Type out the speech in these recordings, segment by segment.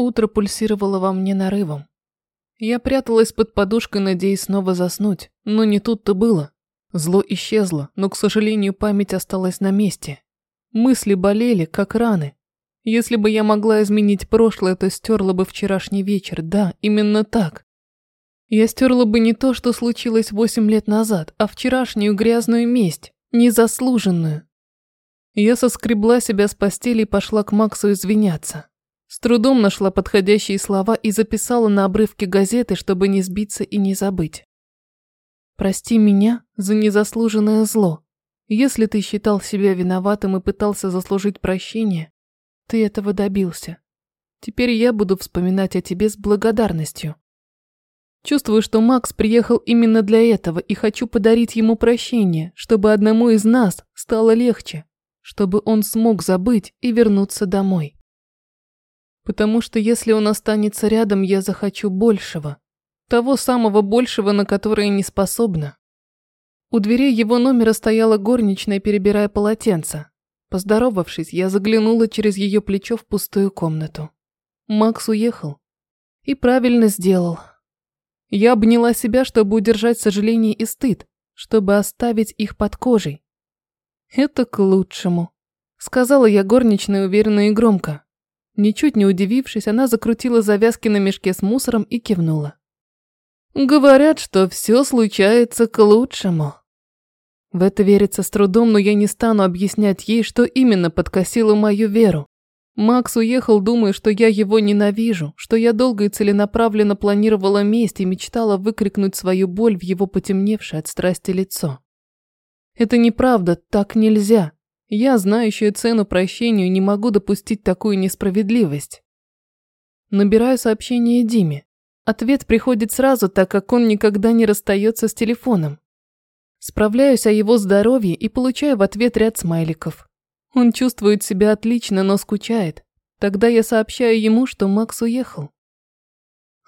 Утро пульсировало во мне нарывом. Я пряталась под подушкой, надеясь снова заснуть, но не тут-то было. Зло исчезло, но, к сожалению, память осталась на месте. Мысли болели, как раны. Если бы я могла изменить прошлое, то стерла бы вчерашний вечер, да, именно так. Я стерла бы не то, что случилось восемь лет назад, а вчерашнюю грязную месть, незаслуженную. Я соскребла себя с постели и пошла к Максу извиняться. С трудом нашла подходящие слова и записала на обрывке газеты, чтобы не сбиться и не забыть. «Прости меня за незаслуженное зло. Если ты считал себя виноватым и пытался заслужить прощение, ты этого добился. Теперь я буду вспоминать о тебе с благодарностью. Чувствую, что Макс приехал именно для этого и хочу подарить ему прощение, чтобы одному из нас стало легче, чтобы он смог забыть и вернуться домой. Потому что если он останется рядом, я захочу большего. Того самого большего, на которое не способна. У дверей его номера стояла горничная, перебирая полотенца. Поздоровавшись, я заглянула через ее плечо в пустую комнату. Макс уехал. И правильно сделал. Я обняла себя, чтобы удержать сожаление и стыд, чтобы оставить их под кожей. Это к лучшему, сказала я горничной уверенно и громко. Ничуть не удивившись, она закрутила завязки на мешке с мусором и кивнула. «Говорят, что все случается к лучшему». В это верится с трудом, но я не стану объяснять ей, что именно подкосило мою веру. Макс уехал, думая, что я его ненавижу, что я долго и целенаправленно планировала месть и мечтала выкрикнуть свою боль в его потемневшее от страсти лицо. Это неправда, так нельзя. Я, знающая цену прощению, не могу допустить такую несправедливость. Набираю сообщение Диме. Ответ приходит сразу, так как он никогда не расстается с телефоном. Справляюсь о его здоровье и получаю в ответ ряд смайликов. Он чувствует себя отлично, но скучает. Тогда я сообщаю ему, что Макс уехал.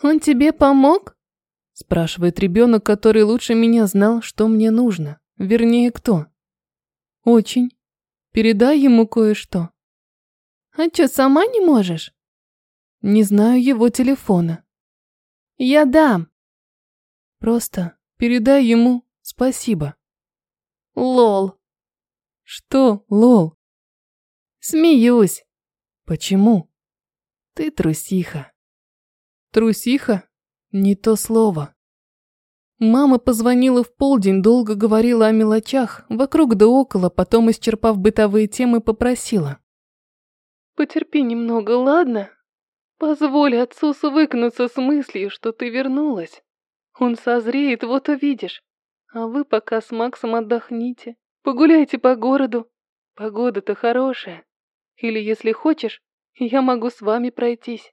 «Он тебе помог?» спрашивает ребенок, который лучше меня знал, что мне нужно. Вернее, кто. «Очень. Передай ему кое-что. А что, сама не можешь? Не знаю его телефона. Я дам. Просто передай ему спасибо. Лол. Что, лол? Смеюсь. Почему? Ты трусиха. Трусиха? Не то слово. Мама позвонила в полдень, долго говорила о мелочах, вокруг да около, потом, исчерпав бытовые темы, попросила. «Потерпи немного, ладно? Позволь отцу свыкнуться с мыслью, что ты вернулась. Он созреет, вот увидишь. А вы пока с Максом отдохните, погуляйте по городу. Погода-то хорошая. Или, если хочешь, я могу с вами пройтись».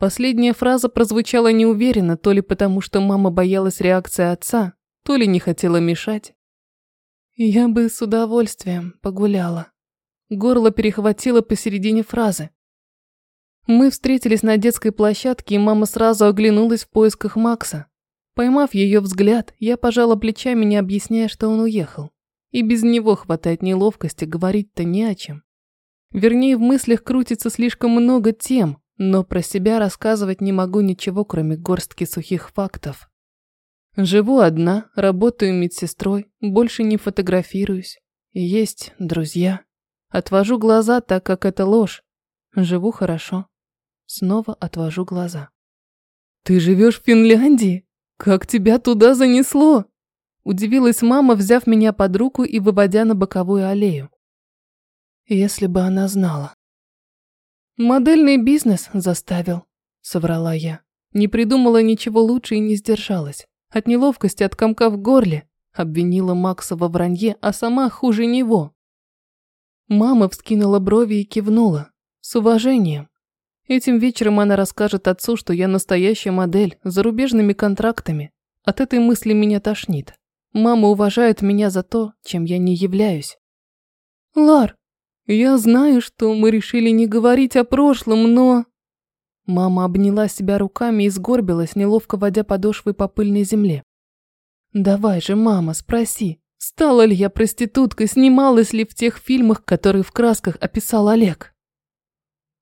Последняя фраза прозвучала неуверенно, то ли потому, что мама боялась реакции отца, то ли не хотела мешать. Я бы с удовольствием погуляла. Горло перехватило посередине фразы. Мы встретились на детской площадке, и мама сразу оглянулась в поисках Макса. Поймав ее взгляд, я пожала плечами, не объясняя, что он уехал. И без него хватает неловкости, говорить-то не о чем. Вернее, в мыслях крутится слишком много тем, но про себя рассказывать не могу ничего, кроме горстки сухих фактов. Живу одна, работаю медсестрой, больше не фотографируюсь. Есть друзья. Отвожу глаза, так как это ложь. Живу хорошо. Снова отвожу глаза. «Ты живешь в Финляндии? Как тебя туда занесло?» Удивилась мама, взяв меня под руку и выводя на боковую аллею. Если бы она знала. «Модельный бизнес заставил», — соврала я. Не придумала ничего лучше и не сдержалась. От неловкости, от комка в горле, обвинила Макса во вранье, а сама хуже него. Мама вскинула брови и кивнула. С уважением. Этим вечером она расскажет отцу, что я настоящая модель, с зарубежными контрактами. От этой мысли меня тошнит. Мама уважает меня за то, чем я не являюсь. «Лар, я знаю, что мы решили не говорить о прошлом, но... Мама обняла себя руками и сгорбилась, неловко водя подошвой по пыльной земле. Давай же, мама, спроси, стала ли я проституткой, снималась ли в тех фильмах, которые в красках описал Олег?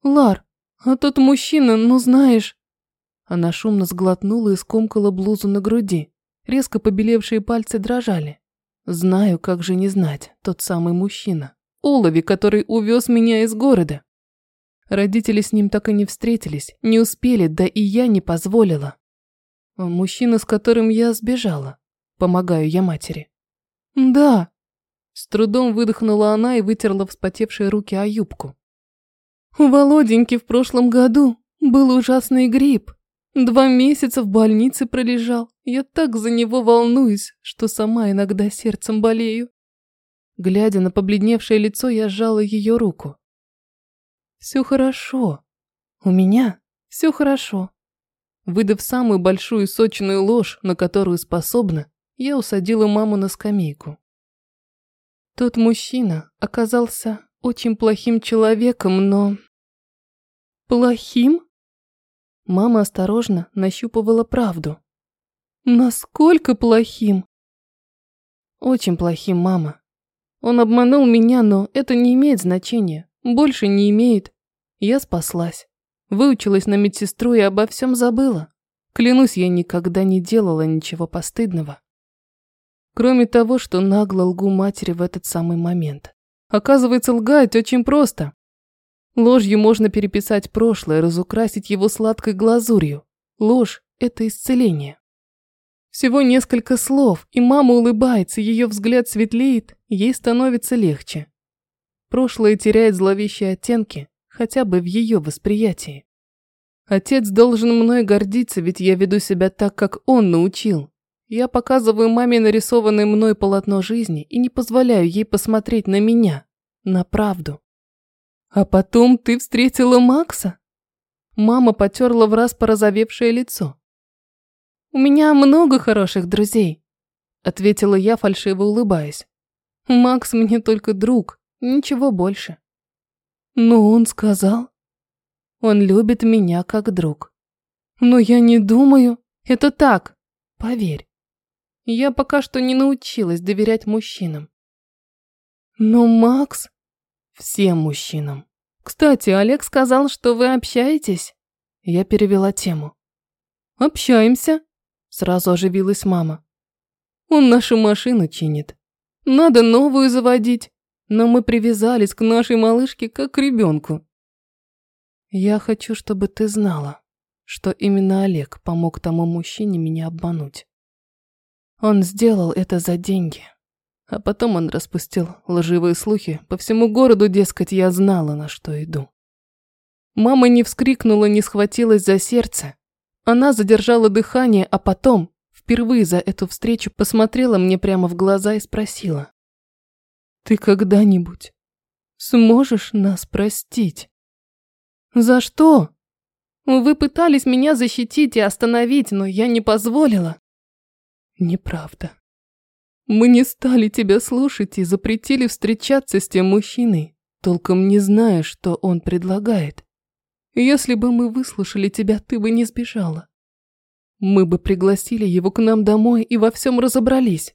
Лар, А тот мужчина, ну знаешь...» Она шумно сглотнула и скомкала блузу на груди. Резко побелевшие пальцы дрожали. Знаю, как же не знать, тот самый мужчина. Олови, который увез меня из города. Родители с ним так и не встретились, не успели, да и я не позволила. Мужчина, с которым я сбежала. Помогаю я матери. Да. С трудом выдохнула она и вытерла вспотевшие руки о юбку. У Володеньки в прошлом году был ужасный грипп. Два месяца в больнице пролежал. Я так за него волнуюсь, что сама иногда сердцем болею. Глядя на побледневшее лицо, я сжала ее руку. Все хорошо. У меня все хорошо. Выдав самую большую сочную ложь, на которую способна, я усадила маму на скамейку. Тот мужчина оказался очень плохим человеком, но... Плохим? Мама осторожно нащупывала правду. Насколько плохим? Очень плохим, мама. Он обманул меня, но это не имеет значения. Больше не имеет. Я спаслась. Выучилась на медсестру и обо всем забыла. Клянусь, я никогда не делала ничего постыдного. Кроме того, что нагло лгу матери в этот самый момент. Оказывается, лгать очень просто. Ложью можно переписать прошлое, разукрасить его сладкой глазурью. Ложь – это исцеление. Всего несколько слов, и мама улыбается, ее взгляд светлеет, ей становится легче. Прошлое теряет зловещие оттенки, хотя бы в ее восприятии. Отец должен мной гордиться, ведь я веду себя так, как он научил. Я показываю маме нарисованное мной полотно жизни и не позволяю ей посмотреть на меня, на правду. А потом ты встретила Макса? Мама потерла в раз порозовевшее лицо. У меня много хороших друзей, ответила я, фальшиво улыбаясь. Макс мне только друг, Ничего больше. Но он сказал, он любит меня как друг. Но я не думаю, это так, поверь. Я пока что не научилась доверять мужчинам. Но Макс... Всем мужчинам. Кстати, Олег сказал, что вы общаетесь. Я перевела тему. Общаемся. Сразу оживилась мама. Он нашу машину чинит. Надо новую заводить но мы привязались к нашей малышке как к ребенку. Я хочу, чтобы ты знала, что именно Олег помог тому мужчине меня обмануть. Он сделал это за деньги. А потом он распустил лживые слухи по всему городу, дескать, я знала, на что иду. Мама не вскрикнула, не схватилась за сердце. Она задержала дыхание, а потом, впервые за эту встречу, посмотрела мне прямо в глаза и спросила. Ты когда-нибудь сможешь нас простить? За что? Вы пытались меня защитить и остановить, но я не позволила. Неправда. Мы не стали тебя слушать и запретили встречаться с тем мужчиной, толком не зная, что он предлагает. Если бы мы выслушали тебя, ты бы не сбежала. Мы бы пригласили его к нам домой и во всем разобрались.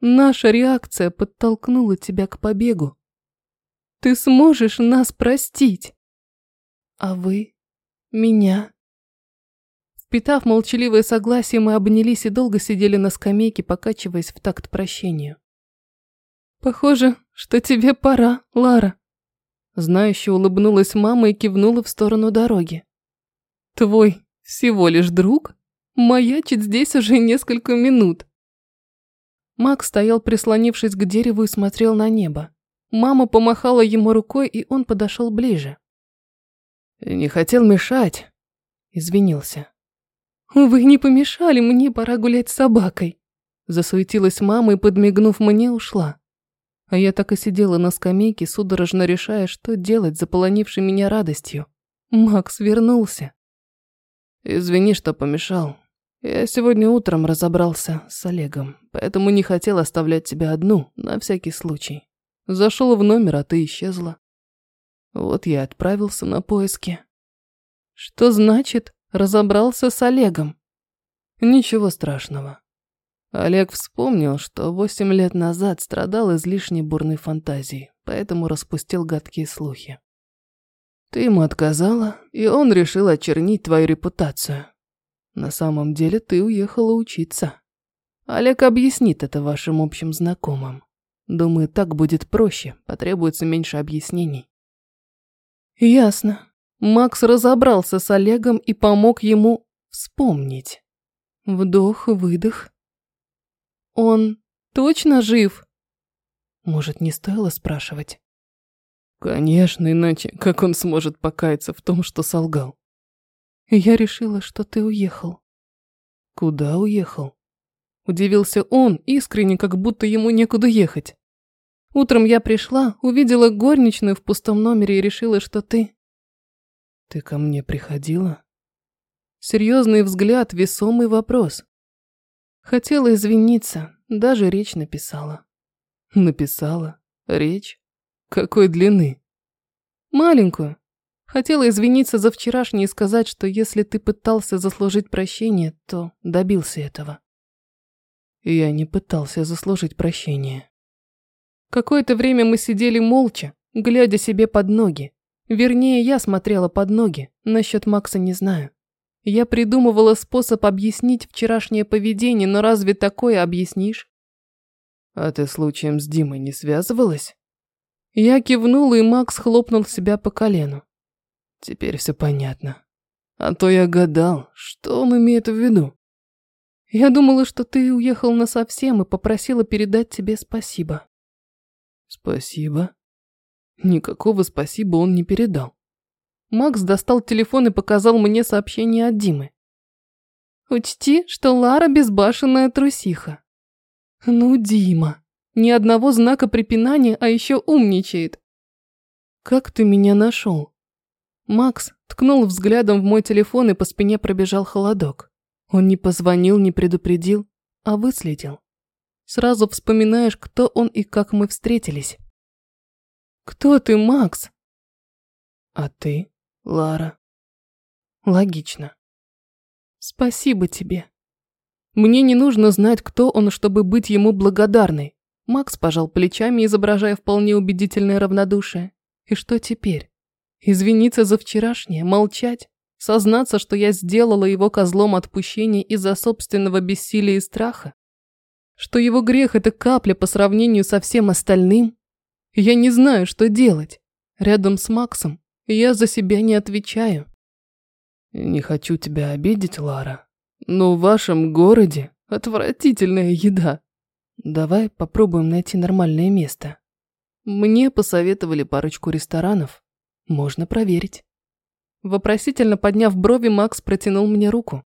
Наша реакция подтолкнула тебя к побегу. Ты сможешь нас простить. А вы? Меня? Впитав молчаливое согласие, мы обнялись и долго сидели на скамейке, покачиваясь в такт прощению. Похоже, что тебе пора, Лара. Знающе улыбнулась мама и кивнула в сторону дороги. Твой всего лишь друг маячит здесь уже несколько минут. Макс стоял, прислонившись к дереву и смотрел на небо. Мама помахала ему рукой, и он подошел ближе. «Не хотел мешать», – извинился. «Вы не помешали, мне пора гулять с собакой», – засуетилась мама и, подмигнув мне, ушла. А я так и сидела на скамейке, судорожно решая, что делать, заполонившей меня радостью. Макс вернулся. «Извини, что помешал. Я сегодня утром разобрался с Олегом, поэтому не хотел оставлять тебя одну, на всякий случай. Зашел в номер, а ты исчезла. Вот я отправился на поиски. Что значит разобрался с Олегом? Ничего страшного. Олег вспомнил, что восемь лет назад страдал излишней бурной фантазией, поэтому распустил гадкие слухи. Ты ему отказала, и он решил очернить твою репутацию. На самом деле ты уехала учиться. Олег объяснит это вашим общим знакомым. Думаю, так будет проще, потребуется меньше объяснений. Ясно. Макс разобрался с Олегом и помог ему вспомнить. Вдох, выдох. Он точно жив? Может, не стоило спрашивать? Конечно, иначе как он сможет покаяться в том, что солгал? Я решила, что ты уехал. Куда уехал? Удивился он, искренне, как будто ему некуда ехать. Утром я пришла, увидела горничную в пустом номере и решила, что ты... Ты ко мне приходила? Серьезный взгляд, весомый вопрос. Хотела извиниться, даже речь написала. Написала? Речь? Какой длины? Маленькую. Хотела извиниться за вчерашнее и сказать, что если ты пытался заслужить прощение, то добился этого. Я не пытался заслужить прощение. Какое-то время мы сидели молча, глядя себе под ноги. Вернее, я смотрела под ноги, насчет Макса не знаю. Я придумывала способ объяснить вчерашнее поведение, но разве такое объяснишь? А ты случаем с Димой не связывалась? Я кивнула, и Макс хлопнул себя по колену. Теперь все понятно. А то я гадал, что он имеет в виду. Я думала, что ты уехал насовсем и попросила передать тебе спасибо. Спасибо? Никакого спасибо он не передал. Макс достал телефон и показал мне сообщение от Димы. Учти, что Лара безбашенная трусиха. Ну, Дима. Ни одного знака препинания, а еще умничает. Как ты меня нашел? Макс ткнул взглядом в мой телефон и по спине пробежал холодок. Он не позвонил, не предупредил, а выследил. Сразу вспоминаешь, кто он и как мы встретились. Кто ты, Макс? А ты, Лара. Логично. Спасибо тебе. Мне не нужно знать, кто он, чтобы быть ему благодарной. Макс пожал плечами, изображая вполне убедительное равнодушие. И что теперь? Извиниться за вчерашнее, молчать, сознаться, что я сделала его козлом отпущения из-за собственного бессилия и страха? Что его грех – это капля по сравнению со всем остальным? Я не знаю, что делать. Рядом с Максом я за себя не отвечаю. Не хочу тебя обидеть, Лара, но в вашем городе отвратительная еда. Давай попробуем найти нормальное место. Мне посоветовали парочку ресторанов. Можно проверить. Вопросительно подняв брови, Макс протянул мне руку.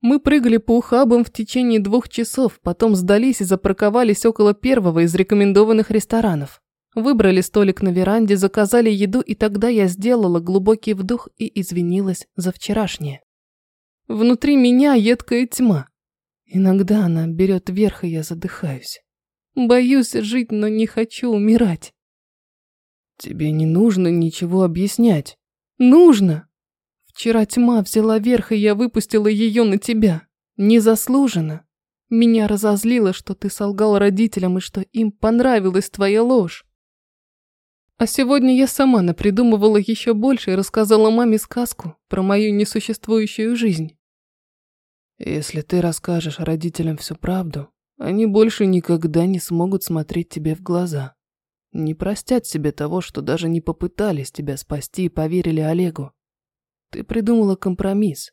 Мы прыгали по ухабам в течение двух часов, потом сдались и запарковались около первого из рекомендованных ресторанов. Выбрали столик на веранде, заказали еду, и тогда я сделала глубокий вдох и извинилась за вчерашнее. Внутри меня едкая тьма. Иногда она берет верх, и я задыхаюсь. Боюсь жить, но не хочу умирать. Тебе не нужно ничего объяснять. Нужно. Вчера тьма взяла верх, и я выпустила ее на тебя. Незаслуженно. Меня разозлило, что ты солгал родителям и что им понравилась твоя ложь. А сегодня я сама напридумывала еще больше и рассказала маме сказку про мою несуществующую жизнь. Если ты расскажешь родителям всю правду, они больше никогда не смогут смотреть тебе в глаза. Не простят себе того, что даже не попытались тебя спасти и поверили Олегу. Ты придумала компромисс.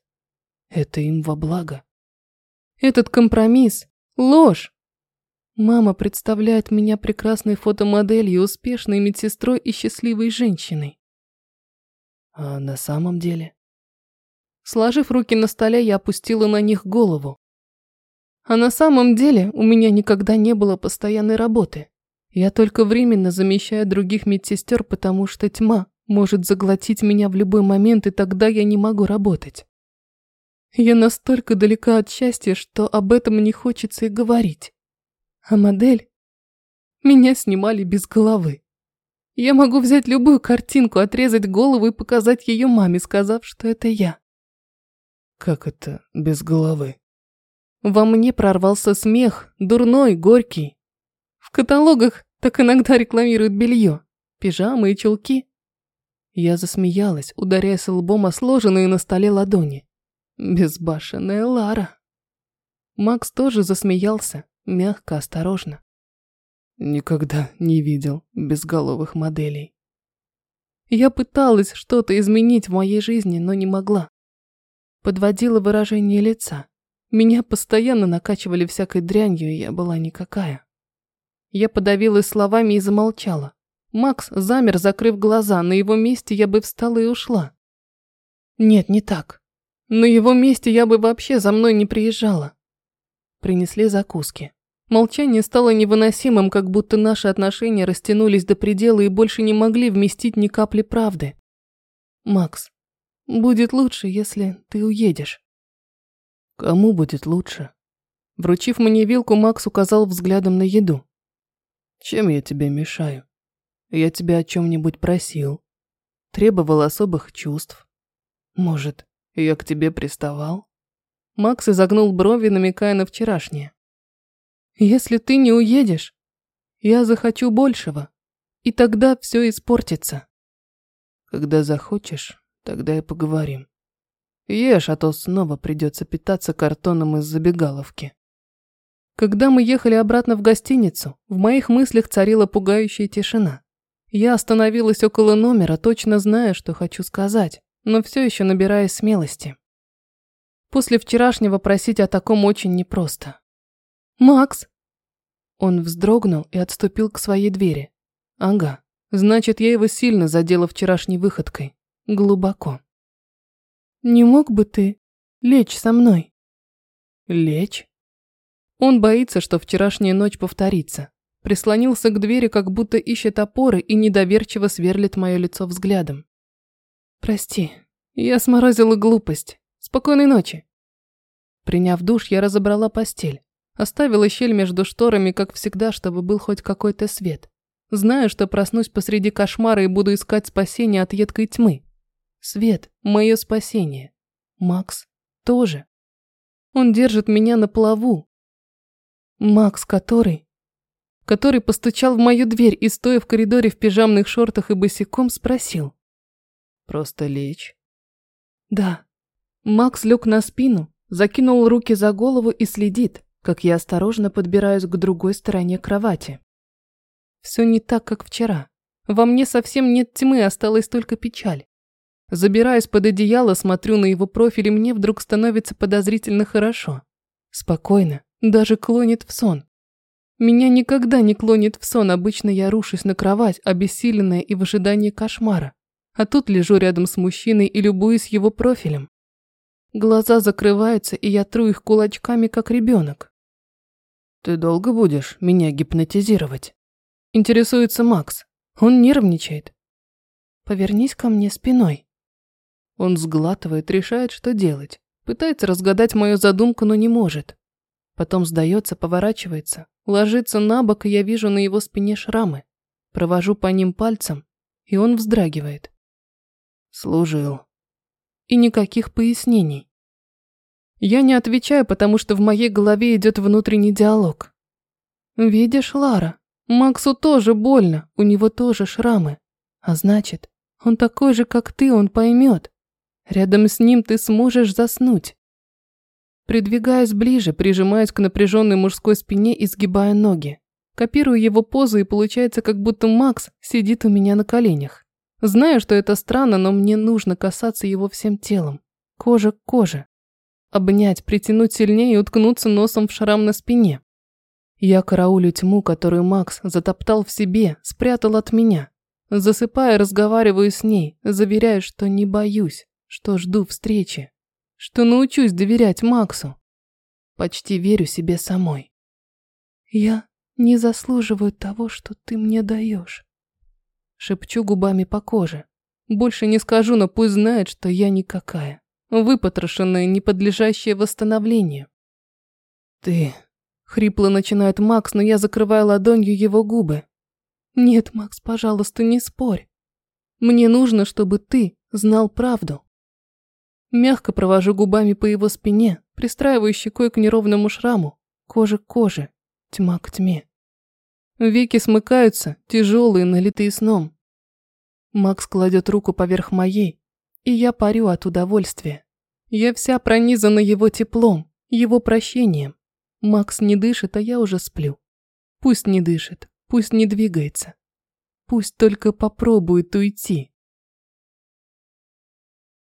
Это им во благо. Этот компромисс – ложь. Мама представляет меня прекрасной фотомоделью, успешной медсестрой и счастливой женщиной. А на самом деле? Сложив руки на столе, я опустила на них голову. А на самом деле у меня никогда не было постоянной работы. Я только временно замещаю других медсестер, потому что тьма может заглотить меня в любой момент, и тогда я не могу работать. Я настолько далека от счастья, что об этом не хочется и говорить. А модель? Меня снимали без головы. Я могу взять любую картинку, отрезать голову и показать ее маме, сказав, что это я. Как это без головы? Во мне прорвался смех, дурной, горький. В каталогах так иногда рекламируют белье, пижамы и чулки. Я засмеялась, ударяясь лбом о сложенные на столе ладони. Безбашенная Лара. Макс тоже засмеялся, мягко, осторожно. Никогда не видел безголовых моделей. Я пыталась что-то изменить в моей жизни, но не могла. Подводила выражение лица. Меня постоянно накачивали всякой дрянью, и я была никакая. Я подавилась словами и замолчала. Макс замер, закрыв глаза, на его месте я бы встала и ушла. Нет, не так. На его месте я бы вообще за мной не приезжала. Принесли закуски. Молчание стало невыносимым, как будто наши отношения растянулись до предела и больше не могли вместить ни капли правды. «Макс, будет лучше, если ты уедешь». «Кому будет лучше?» Вручив мне вилку, Макс указал взглядом на еду. «Чем я тебе мешаю? Я тебя о чем-нибудь просил. Требовал особых чувств. Может, я к тебе приставал?» Макс изогнул брови, намекая на вчерашнее. Если ты не уедешь, я захочу большего, и тогда все испортится. Когда захочешь, тогда и поговорим. Ешь, а то снова придется питаться картоном из забегаловки. Когда мы ехали обратно в гостиницу, в моих мыслях царила пугающая тишина. Я остановилась около номера, точно зная, что хочу сказать, но все еще набирая смелости. После вчерашнего просить о таком очень непросто. «Макс!» Он вздрогнул и отступил к своей двери. Ага, значит, я его сильно задела вчерашней выходкой. Глубоко. «Не мог бы ты лечь со мной?» «Лечь?» Он боится, что вчерашняя ночь повторится. Прислонился к двери, как будто ищет опоры и недоверчиво сверлит мое лицо взглядом. «Прости, я сморозила глупость. Спокойной ночи». Приняв душ, я разобрала постель. Оставила щель между шторами, как всегда, чтобы был хоть какой-то свет. Знаю, что проснусь посреди кошмара и буду искать спасение от едкой тьмы. Свет – мое спасение. Макс тоже. Он держит меня на плаву. Макс, который... Который постучал в мою дверь и, стоя в коридоре в пижамных шортах и босиком, спросил. «Просто лечь?» «Да». Макс лег на спину, закинул руки за голову и следит, как я осторожно подбираюсь к другой стороне кровати. Все не так, как вчера. Во мне совсем нет тьмы, осталась только печаль. Забираясь под одеяло, смотрю на его профиль, и мне вдруг становится подозрительно хорошо. Спокойно, даже клонит в сон. Меня никогда не клонит в сон, обычно я рушусь на кровать, обессиленная и в ожидании кошмара. А тут лежу рядом с мужчиной и любуюсь его профилем. Глаза закрываются, и я тру их кулачками, как ребенок. «Ты долго будешь меня гипнотизировать?» Интересуется Макс. Он нервничает. «Повернись ко мне спиной». Он сглатывает, решает, что делать. Пытается разгадать мою задумку, но не может. Потом сдается, поворачивается, ложится на бок, и я вижу на его спине шрамы. Провожу по ним пальцем, и он вздрагивает. «Служил», и никаких пояснений. Я не отвечаю, потому что в моей голове идет внутренний диалог. Видишь, Лара, Максу тоже больно, у него тоже шрамы. А значит, он такой же, как ты, он поймет. Рядом с ним ты сможешь заснуть. Придвигаясь ближе, прижимаюсь к напряженной мужской спине и сгибая ноги. Копирую его позу и получается, как будто Макс сидит у меня на коленях. Знаю, что это странно, но мне нужно касаться его всем телом. Кожа к коже. Обнять, притянуть сильнее и уткнуться носом в шрам на спине. Я караулю тьму, которую Макс затоптал в себе, спрятал от меня. Засыпая, разговариваю с ней, заверяю, что не боюсь, что жду встречи, что научусь доверять Максу. Почти верю себе самой. Я не заслуживаю того, что ты мне даешь. Шепчу губами по коже. Больше не скажу, но пусть знает, что я никакая. Выпотрошенная, не подлежащая восстановлению. Ты... Хрипло начинает Макс, но я закрываю ладонью его губы. Нет, Макс, пожалуйста, не спорь. Мне нужно, чтобы ты знал правду. Мягко провожу губами по его спине, пристраиваю щекой к неровному шраму, кожа к коже, тьма к тьме. Веки смыкаются, тяжелые, налитые сном. Макс кладет руку поверх моей, и я парю от удовольствия. Я вся пронизана его теплом, его прощением. Макс не дышит, а я уже сплю. Пусть не дышит, пусть не двигается. Пусть только попробует уйти.